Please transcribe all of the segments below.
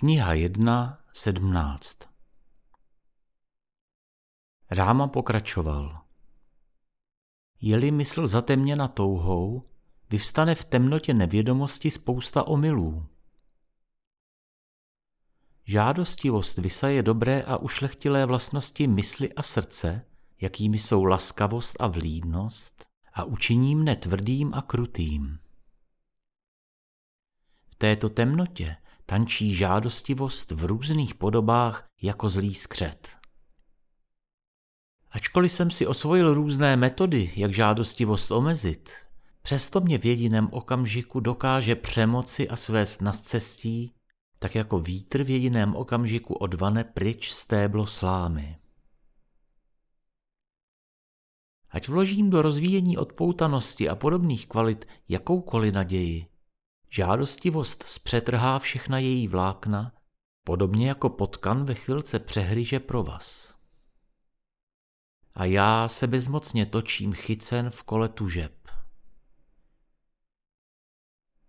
Kniha 1, 17 Ráma pokračoval. Je-li mysl zatemněna touhou, vyvstane v temnotě nevědomosti spousta omylů. Žádostivost vysaje dobré a ušlechtilé vlastnosti mysli a srdce, jakými jsou laskavost a vlídnost, a učiní mne tvrdým a krutým. V této temnotě tančí žádostivost v různých podobách jako zlý skřet. Ačkoliv jsem si osvojil různé metody, jak žádostivost omezit, přesto mě v jediném okamžiku dokáže přemoci a svést na cestí, tak jako vítr v jediném okamžiku odvane pryč stéblo slámy. Ať vložím do rozvíjení odpoutanosti a podobných kvalit jakoukoliv naději, žádostivost zpřetrhá všechna její vlákna, podobně jako potkan ve chvilce přehryže pro vás. A já se bezmocně točím chycen v kole tužeb.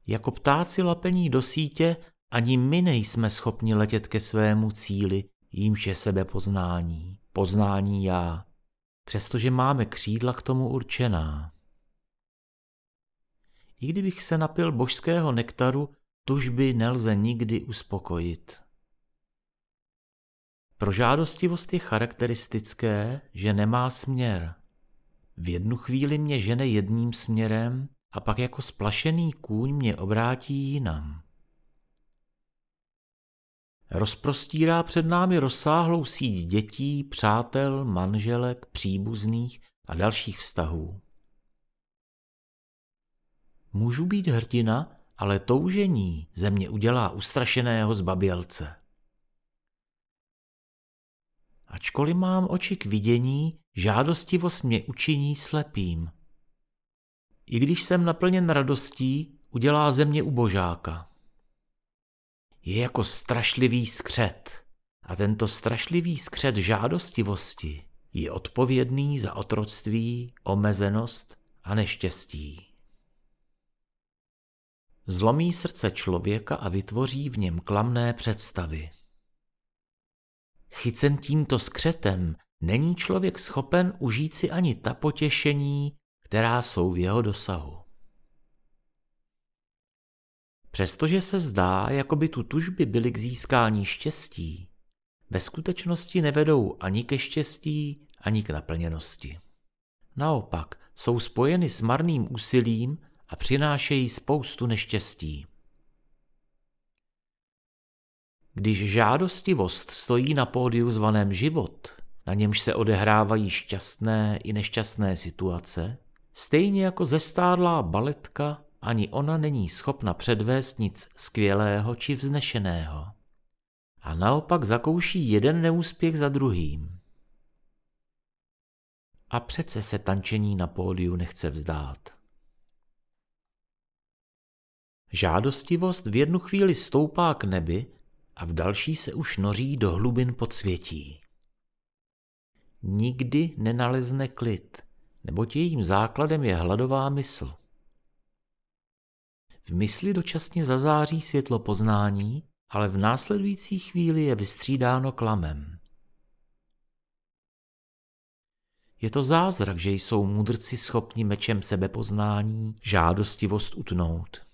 Jako ptáci lapení do sítě ani my nejsme schopni letět ke svému cíli, jímž je sebepoznání, poznání já, přestože máme křídla k tomu určená. I kdybych se napil božského nektaru, tužby nelze nikdy uspokojit. Pro žádostivost je charakteristické, že nemá směr. V jednu chvíli mě žene jedním směrem a pak jako splašený kůň mě obrátí jinam. Rozprostírá před námi rozsáhlou síť dětí, přátel, manželek, příbuzných a dalších vztahů. Můžu být hrdina, ale toužení ze mě udělá ustrašeného zbabělce. Ačkoliv mám oči k vidění, žádostivost mě učiní slepým. I když jsem naplněn radostí, udělá ze mě ubožáka je jako strašlivý skřet. A tento strašlivý skřet žádostivosti je odpovědný za otroctví, omezenost a neštěstí. Zlomí srdce člověka a vytvoří v něm klamné představy. Chycen tímto skřetem není člověk schopen užít si ani ta potěšení, která jsou v jeho dosahu. Přestože se zdá, jako by tu tužby byly k získání štěstí, ve skutečnosti nevedou ani ke štěstí, ani k naplněnosti. Naopak jsou spojeny s marným úsilím a přinášejí spoustu neštěstí. Když žádostivost stojí na pódiu zvaném život, na němž se odehrávají šťastné i nešťastné situace, stejně jako zestárlá baletka ani ona není schopna předvést nic skvělého či vznešeného. A naopak zakouší jeden neúspěch za druhým. A přece se tančení na pódiu nechce vzdát. Žádostivost v jednu chvíli stoupá k nebi a v další se už noří do hlubin podsvětí. Nikdy nenalezne klid, neboť jejím základem je hladová mysl. V mysli dočasně zazáří světlo poznání, ale v následující chvíli je vystřídáno klamem. Je to zázrak, že jsou mudrci schopni mečem sebepoznání žádostivost utnout.